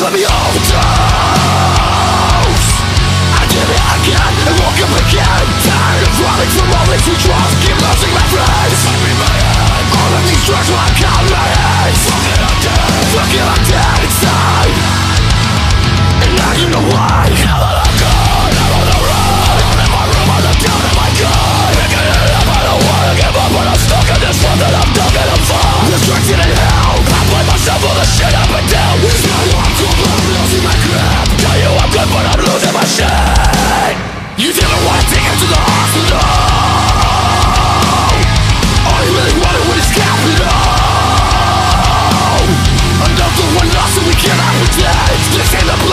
let me overdose I did it again and woke up again. Tired of running from all losing my All of these drugs count my head dead inside. And know why. Now that I'm gone, I'm in my room, in my it up, I don't wanna give up But I'm stuck in this that I'm I'm I cannot pretend This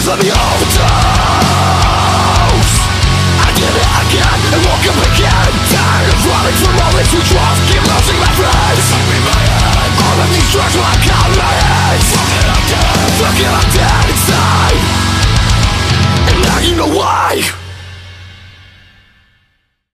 just let me overdose I did it again and woke up again Tired of running from all these two drugs Keep losing my friends. All of these drugs will count my head? Fuck it, I'm dead. Fuck it, I'm dead